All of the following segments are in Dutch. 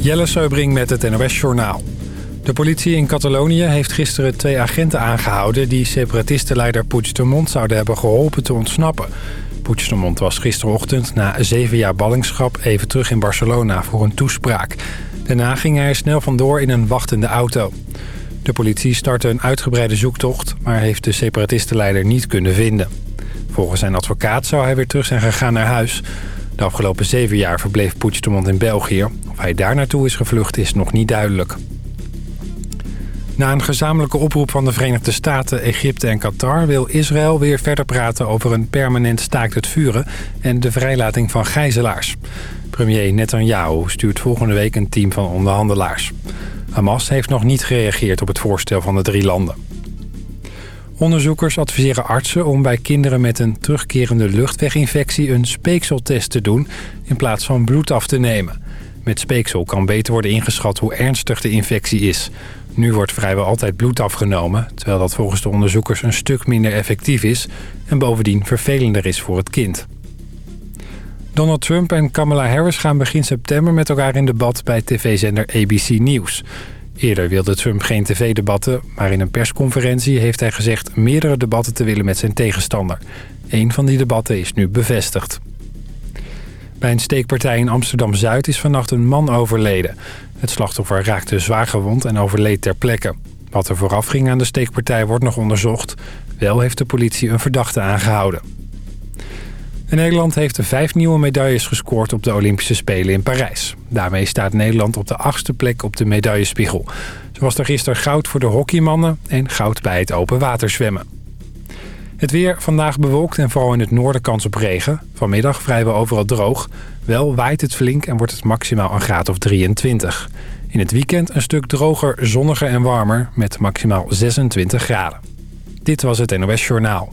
Jelle Seubring met het NOS Journaal. De politie in Catalonië heeft gisteren twee agenten aangehouden... die separatistenleider Puigdemont zouden hebben geholpen te ontsnappen. Puigdemont was gisterochtend na zeven jaar ballingschap... even terug in Barcelona voor een toespraak. Daarna ging hij snel vandoor in een wachtende auto. De politie startte een uitgebreide zoektocht... maar heeft de separatistenleider niet kunnen vinden. Volgens zijn advocaat zou hij weer terug zijn gegaan naar huis... De afgelopen zeven jaar verbleef Puigdemont in België. Of hij daar naartoe is gevlucht is nog niet duidelijk. Na een gezamenlijke oproep van de Verenigde Staten, Egypte en Qatar... wil Israël weer verder praten over een permanent staakt het vuren... en de vrijlating van gijzelaars. Premier Netanyahu stuurt volgende week een team van onderhandelaars. Hamas heeft nog niet gereageerd op het voorstel van de drie landen. Onderzoekers adviseren artsen om bij kinderen met een terugkerende luchtweginfectie een speekseltest te doen in plaats van bloed af te nemen. Met speeksel kan beter worden ingeschat hoe ernstig de infectie is. Nu wordt vrijwel altijd bloed afgenomen, terwijl dat volgens de onderzoekers een stuk minder effectief is en bovendien vervelender is voor het kind. Donald Trump en Kamala Harris gaan begin september met elkaar in debat bij tv-zender ABC News. Eerder wilde Trump geen tv-debatten, maar in een persconferentie heeft hij gezegd meerdere debatten te willen met zijn tegenstander. Een van die debatten is nu bevestigd. Bij een steekpartij in Amsterdam-Zuid is vannacht een man overleden. Het slachtoffer raakte zwaar gewond en overleed ter plekke. Wat er vooraf ging aan de steekpartij wordt nog onderzocht. Wel heeft de politie een verdachte aangehouden. Nederland heeft vijf nieuwe medailles gescoord op de Olympische Spelen in Parijs. Daarmee staat Nederland op de achtste plek op de medaillespiegel. Zo was er gisteren goud voor de hockeymannen en goud bij het open waterzwemmen. Het weer vandaag bewolkt en vooral in het noorden kans op regen. Vanmiddag vrijwel overal droog. Wel waait het flink en wordt het maximaal een graad of 23. In het weekend een stuk droger, zonniger en warmer met maximaal 26 graden. Dit was het NOS Journaal.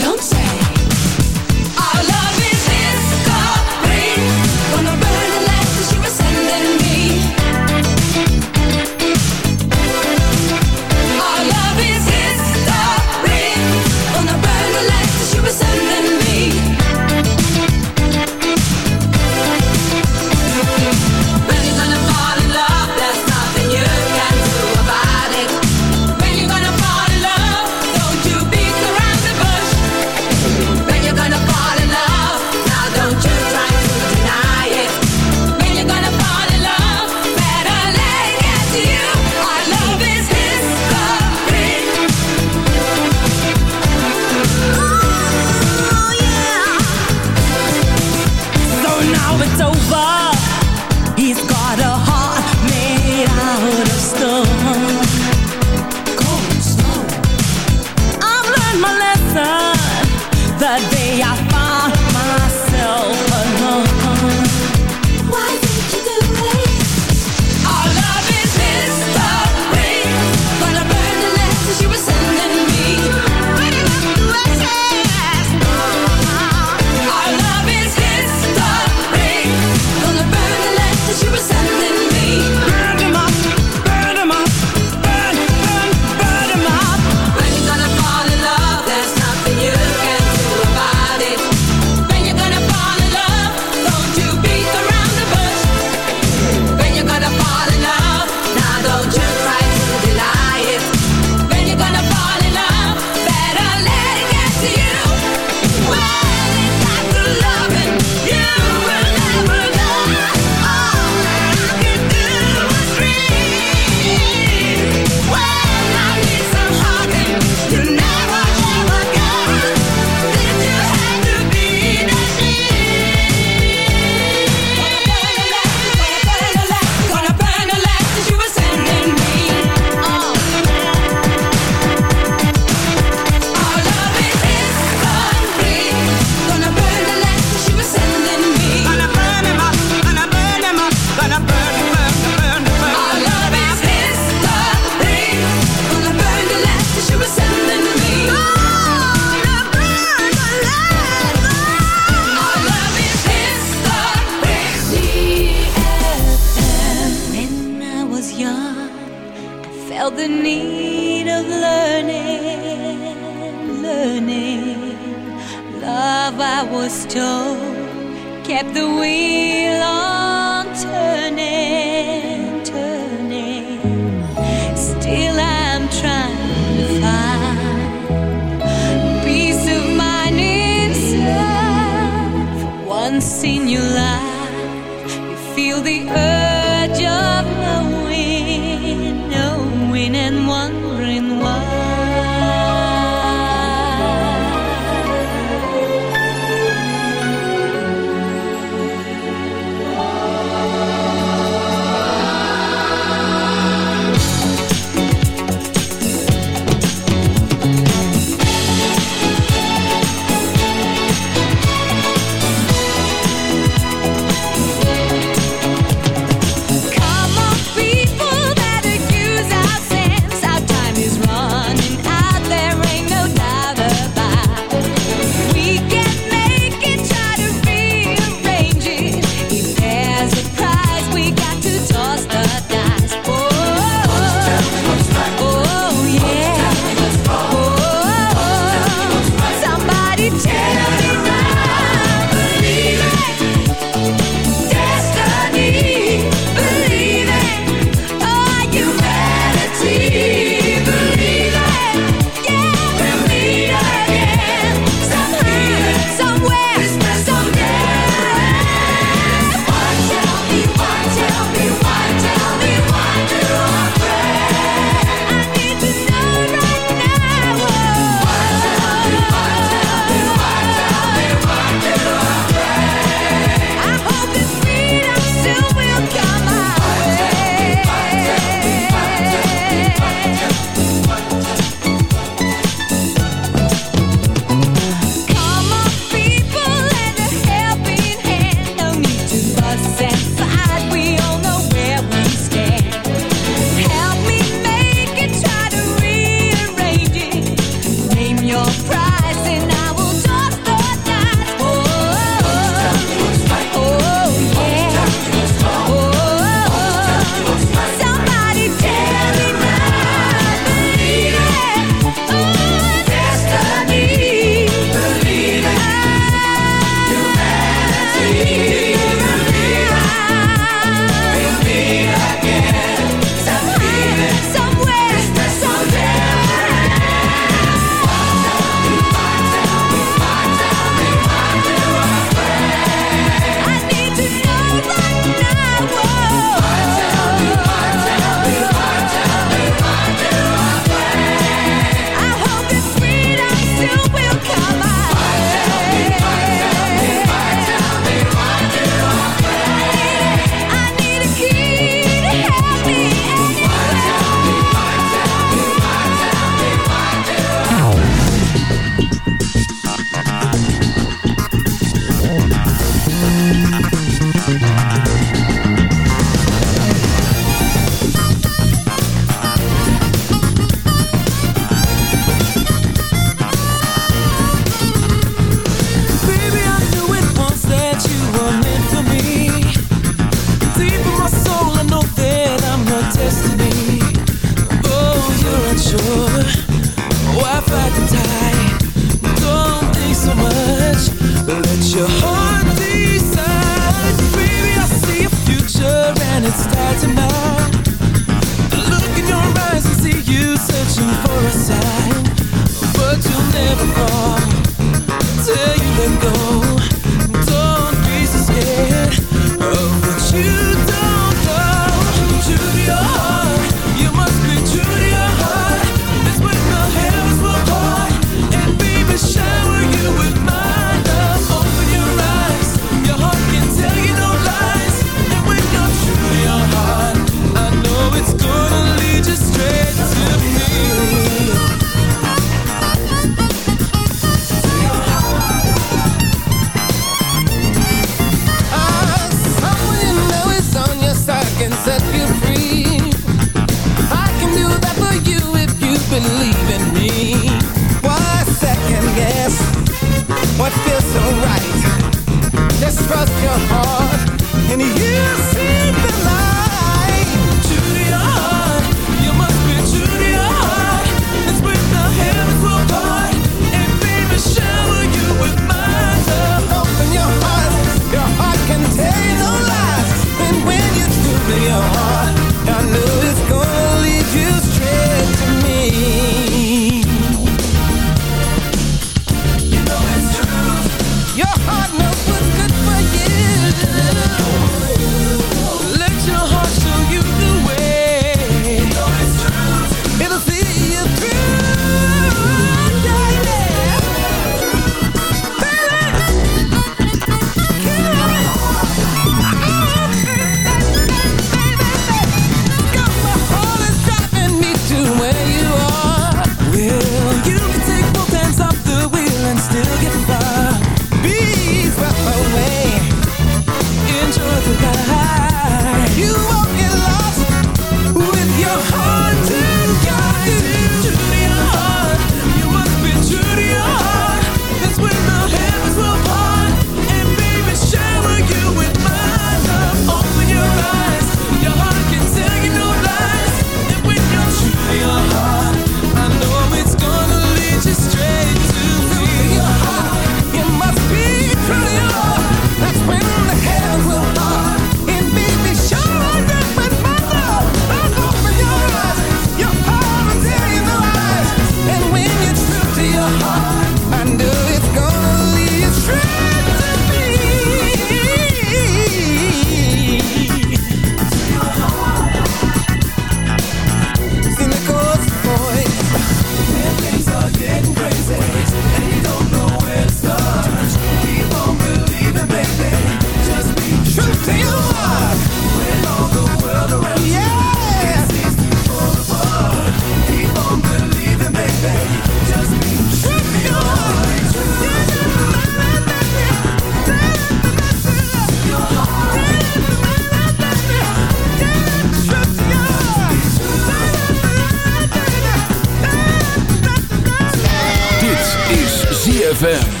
ZFM.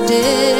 wasted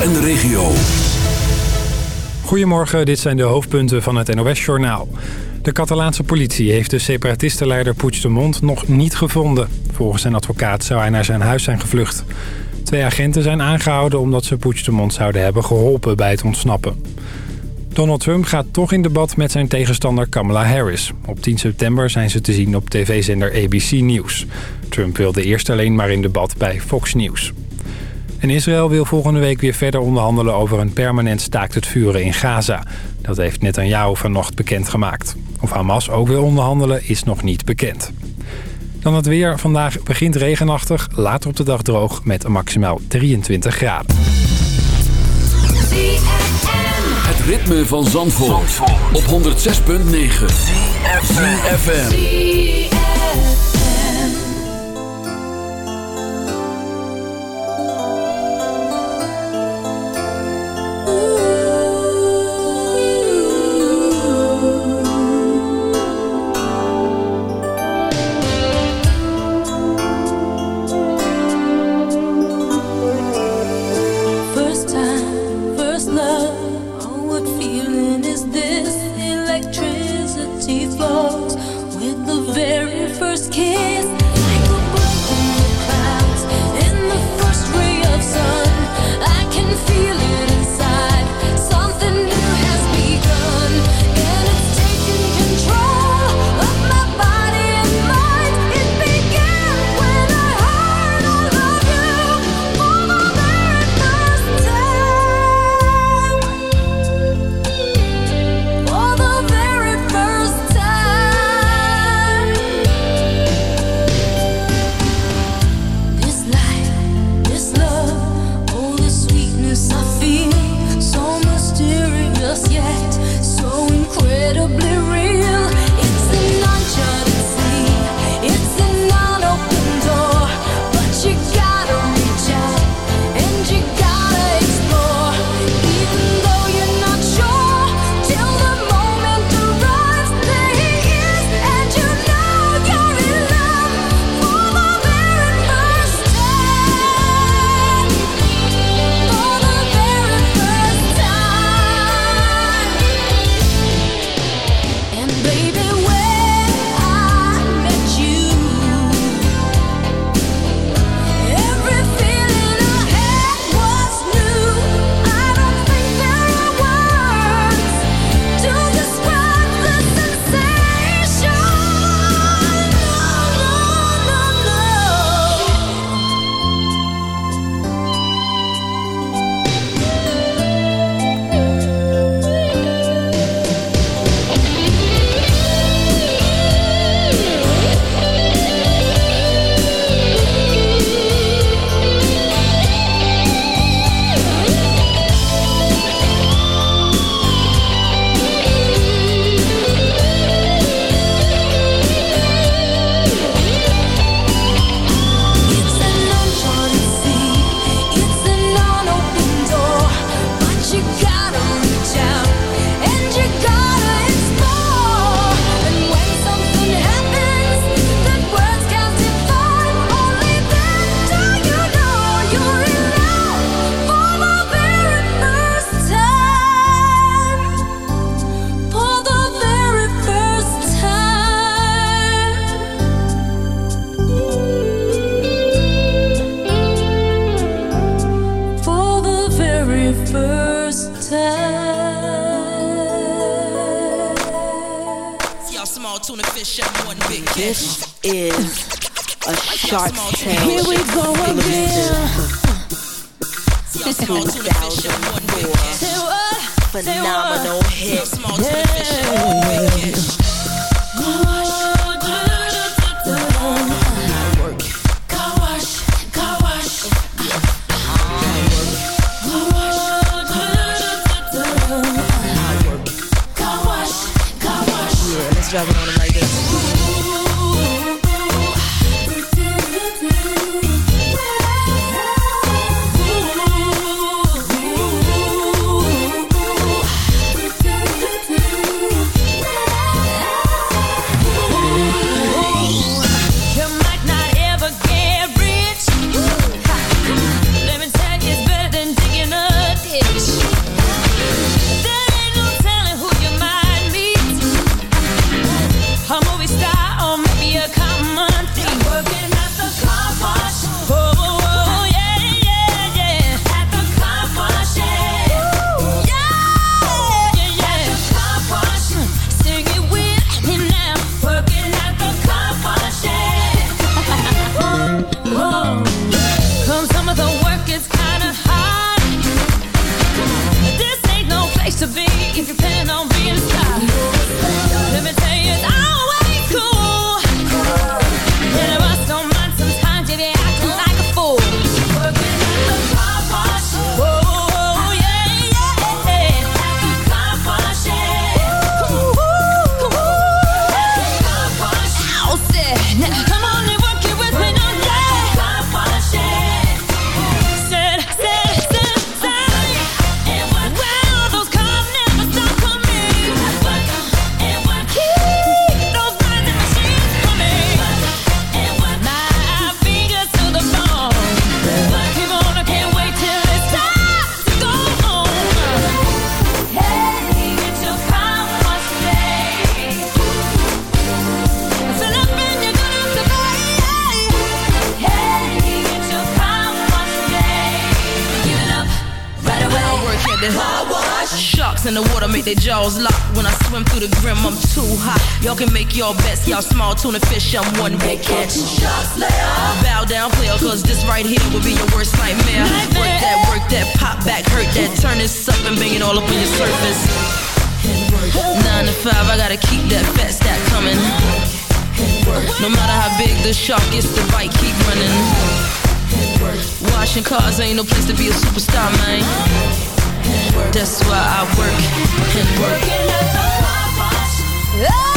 En de regio. Goedemorgen, dit zijn de hoofdpunten van het NOS-journaal. De Catalaanse politie heeft de separatistenleider Puigdemont nog niet gevonden. Volgens zijn advocaat zou hij naar zijn huis zijn gevlucht. Twee agenten zijn aangehouden omdat ze Puigdemont zouden hebben geholpen bij het ontsnappen. Donald Trump gaat toch in debat met zijn tegenstander Kamala Harris. Op 10 september zijn ze te zien op tv-zender ABC News. Trump wilde eerst alleen maar in debat bij Fox News. En Israël wil volgende week weer verder onderhandelen over een permanent staakt het vuren in Gaza. Dat heeft Netanyahu vanochtend bekendgemaakt. Of Hamas ook wil onderhandelen is nog niet bekend. Dan het weer. Vandaag begint regenachtig, later op de dag droog met maximaal 23 graden. Het ritme van Zandvoort, op 106.9. FM. big, the shark gets the bite, keep running. Washing cars ain't no place to be a superstar, man. That's why I work and work. Working at the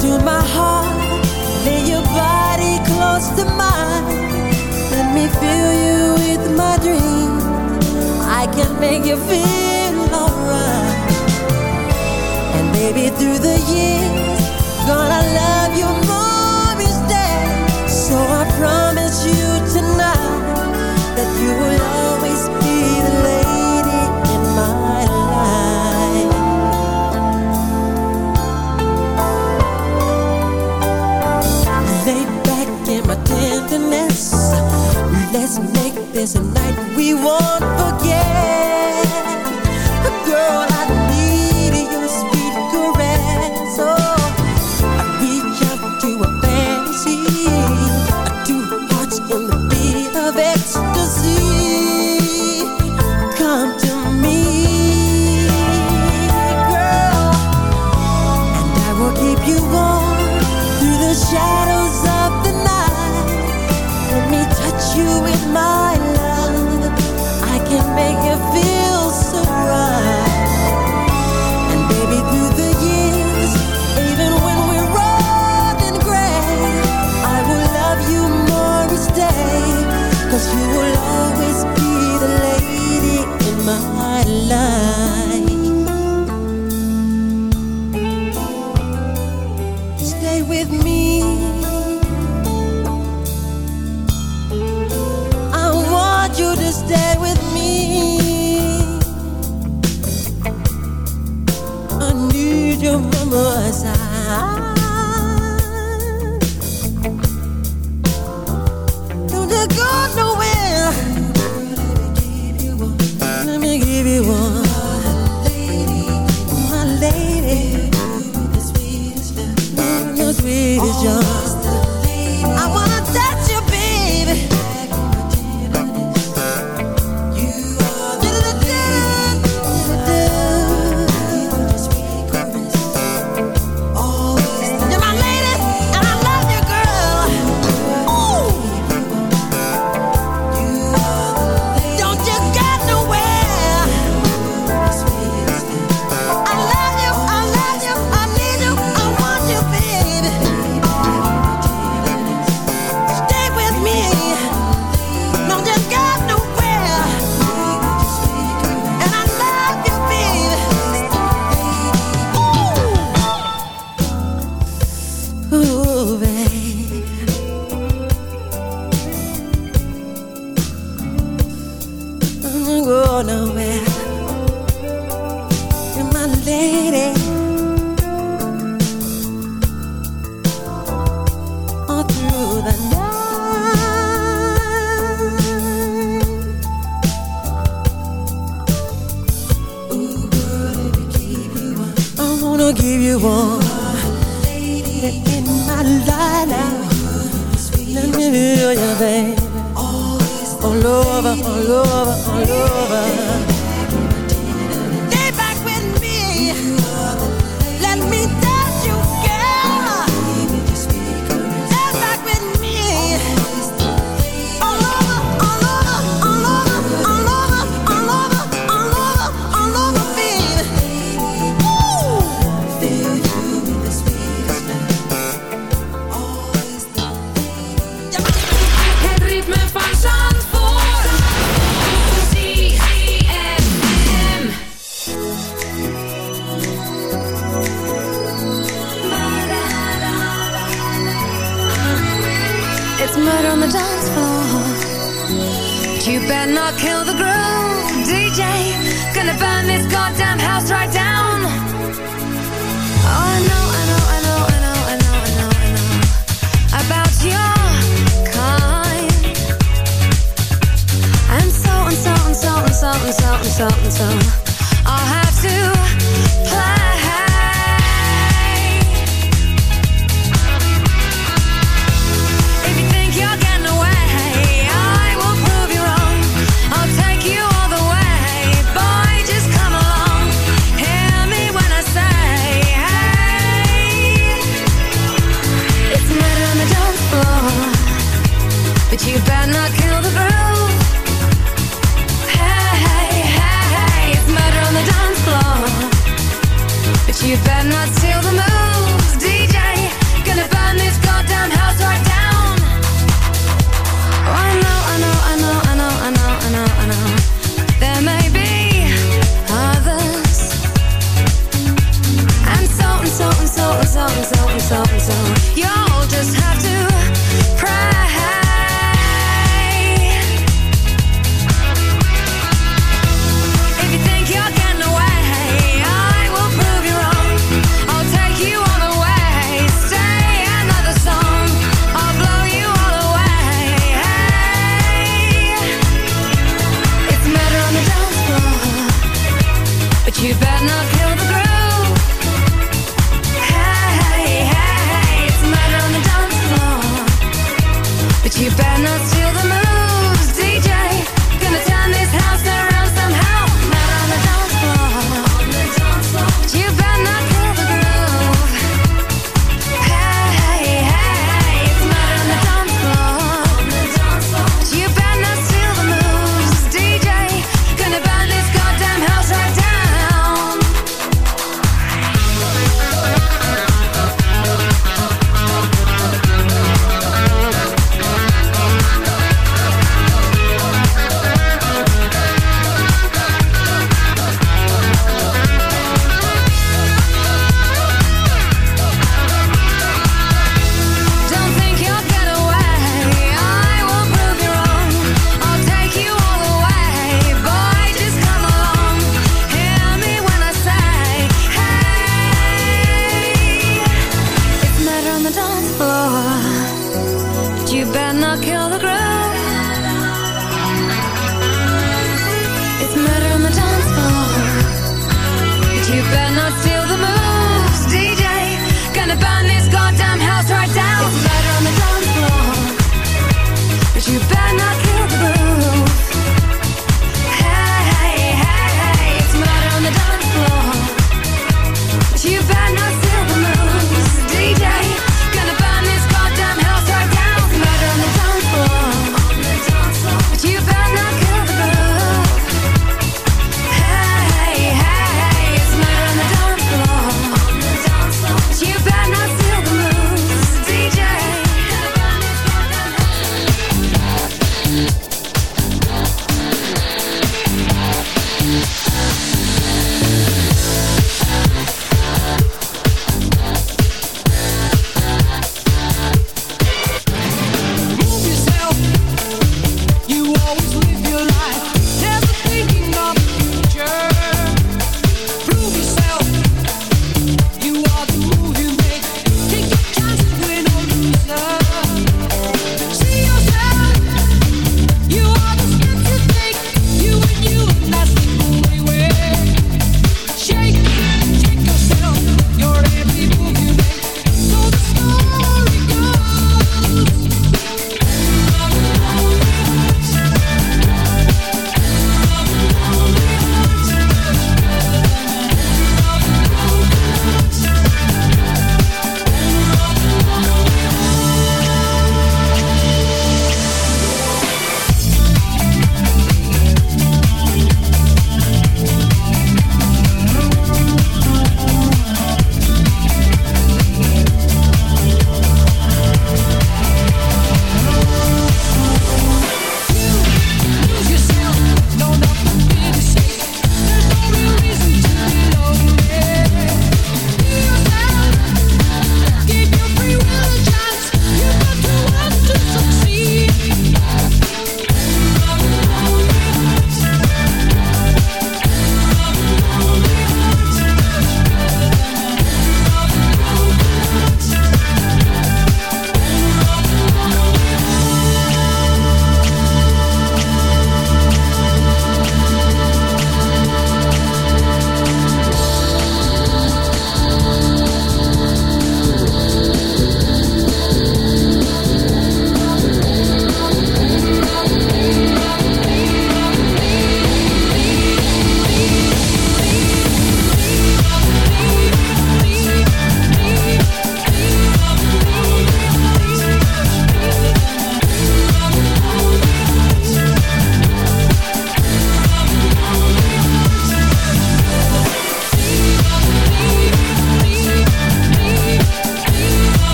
down my heart. Lay your body close to mine. Let me fill you with my dreams. I can make you feel alright. And maybe through the years, gonna love you more. There's a night we won't forget.